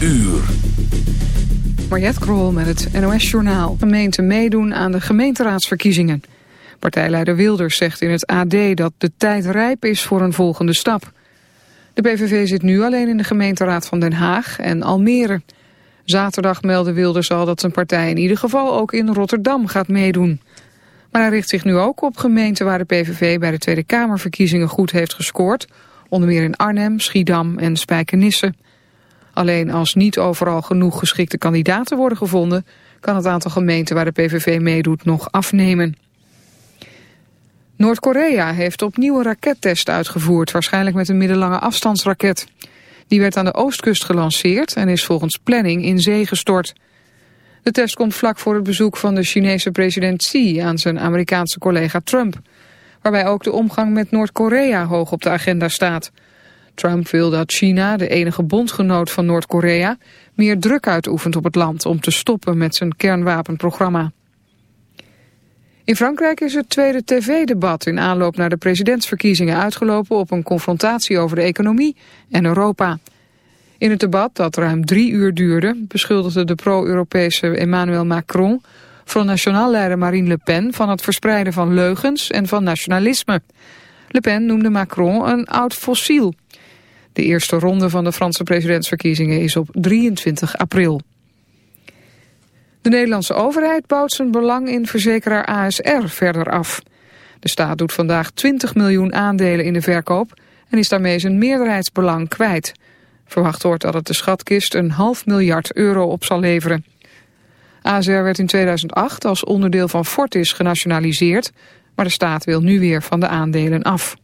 uur. Mariette Krol met het NOS Journaal. Gemeenten meedoen aan de gemeenteraadsverkiezingen. Partijleider Wilders zegt in het AD dat de tijd rijp is voor een volgende stap. De PVV zit nu alleen in de gemeenteraad van Den Haag en Almere. Zaterdag meldde Wilders al dat zijn partij in ieder geval ook in Rotterdam gaat meedoen. Maar hij richt zich nu ook op gemeenten waar de PVV bij de Tweede Kamerverkiezingen goed heeft gescoord. Onder meer in Arnhem, Schiedam en Spijkenisse. Alleen als niet overal genoeg geschikte kandidaten worden gevonden... kan het aantal gemeenten waar de PVV meedoet nog afnemen. Noord-Korea heeft opnieuw een rakettest uitgevoerd... waarschijnlijk met een middellange afstandsraket. Die werd aan de oostkust gelanceerd en is volgens planning in zee gestort. De test komt vlak voor het bezoek van de Chinese president Xi... aan zijn Amerikaanse collega Trump... waarbij ook de omgang met Noord-Korea hoog op de agenda staat... Trump wil dat China, de enige bondgenoot van Noord-Korea, meer druk uitoefent op het land om te stoppen met zijn kernwapenprogramma. In Frankrijk is het tweede tv-debat in aanloop naar de presidentsverkiezingen uitgelopen op een confrontatie over de economie en Europa. In het debat, dat ruim drie uur duurde, beschuldigde de pro-Europese Emmanuel Macron Front Nationaal leider Marine Le Pen van het verspreiden van leugens en van nationalisme. Le Pen noemde Macron een oud fossiel. De eerste ronde van de Franse presidentsverkiezingen is op 23 april. De Nederlandse overheid bouwt zijn belang in verzekeraar ASR verder af. De staat doet vandaag 20 miljoen aandelen in de verkoop en is daarmee zijn meerderheidsbelang kwijt. Verwacht wordt dat het de schatkist een half miljard euro op zal leveren. ASR werd in 2008 als onderdeel van Fortis genationaliseerd, maar de staat wil nu weer van de aandelen af.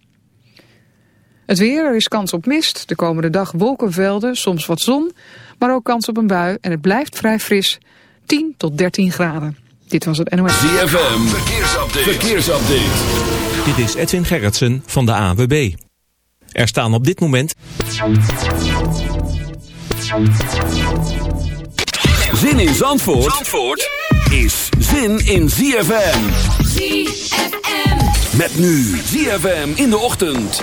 Het weer, er is kans op mist. De komende dag wolkenvelden, soms wat zon, maar ook kans op een bui. En het blijft vrij fris, 10 tot 13 graden. Dit was het NOS. ZFM, verkeersupdate. verkeersupdate. Dit is Edwin Gerritsen van de AWB. Er staan op dit moment... Zin in Zandvoort, Zandvoort is zin in ZFM. ZFM. Met nu ZFM in de ochtend.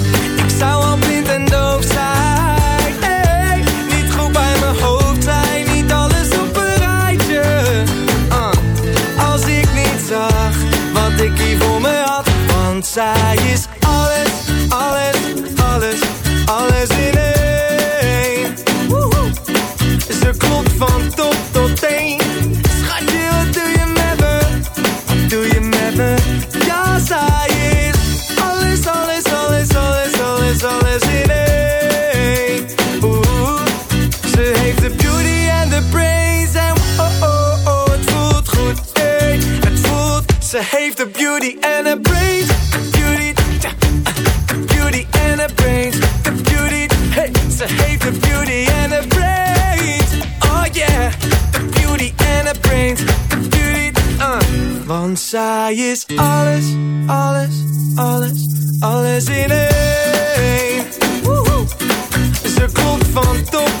Ze heeft de beauty en de brains. Beauty, beauty en de brains. De beauty, hey, ze heeft de beauty en de brains yeah. The beauty and the brains. The beauty, uh. Want zij is alles, alles, alles, alles in één. Ze klopt van top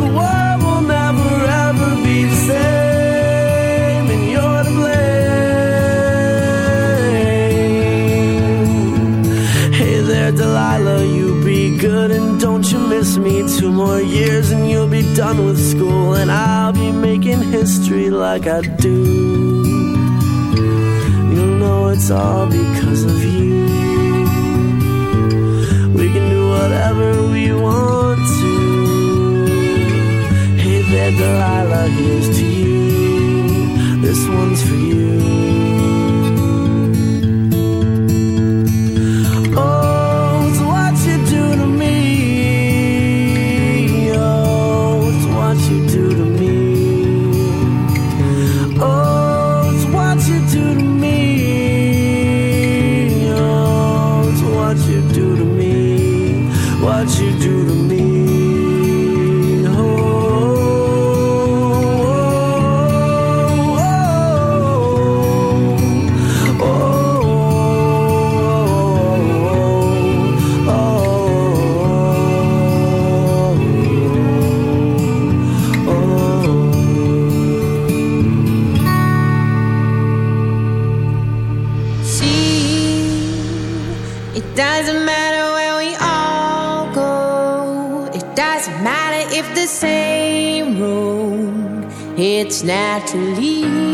like I do. You know it's all because of you. We can do whatever we want to. Hey there, Delilah, here's to you. This one's for you. It's naturally.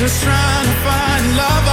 Just trying to find love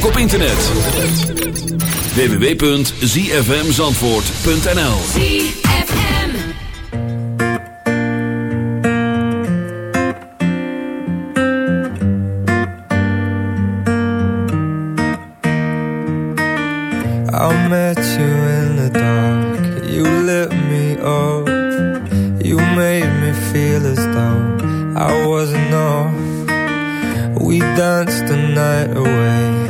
ook op internet. www.zfmzandvoort.nl ZFM. I met you in the dark. You lit me up. You made me feel as though I wasn't enough. We danced the night away.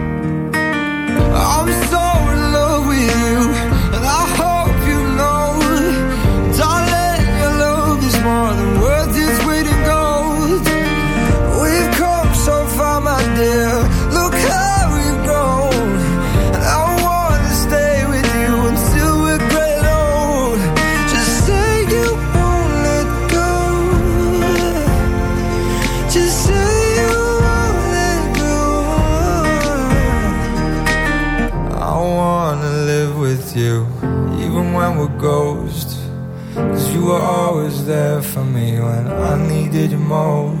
Needed you most.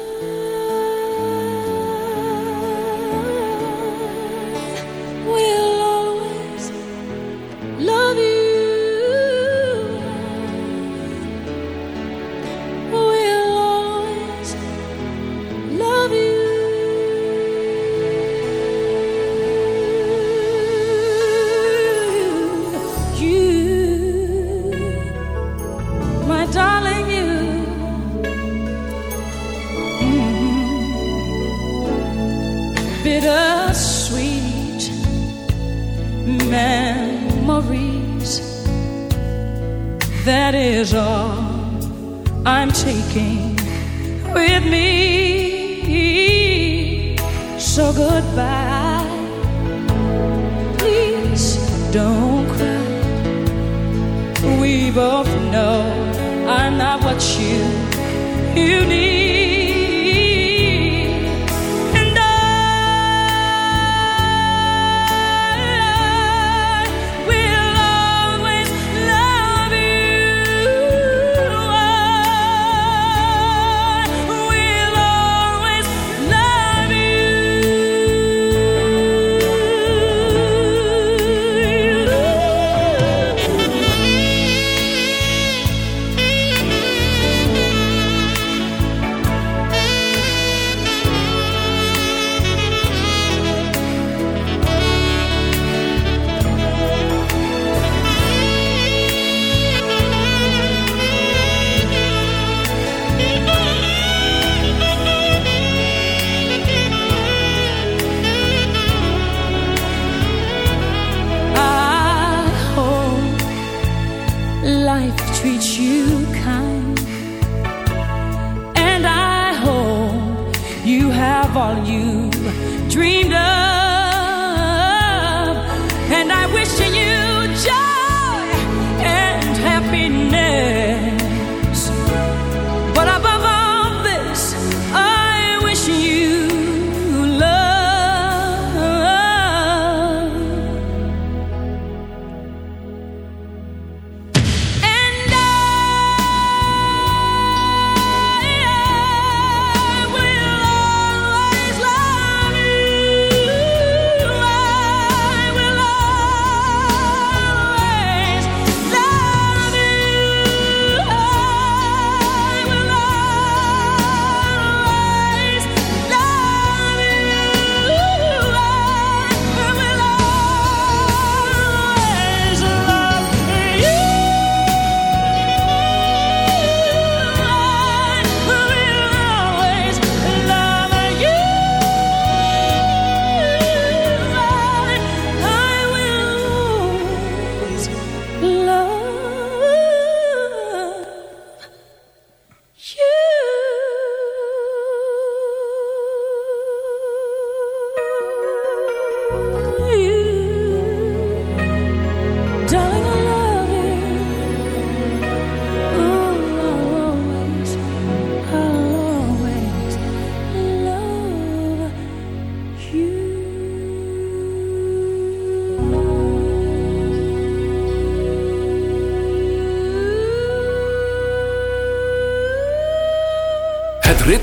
I wish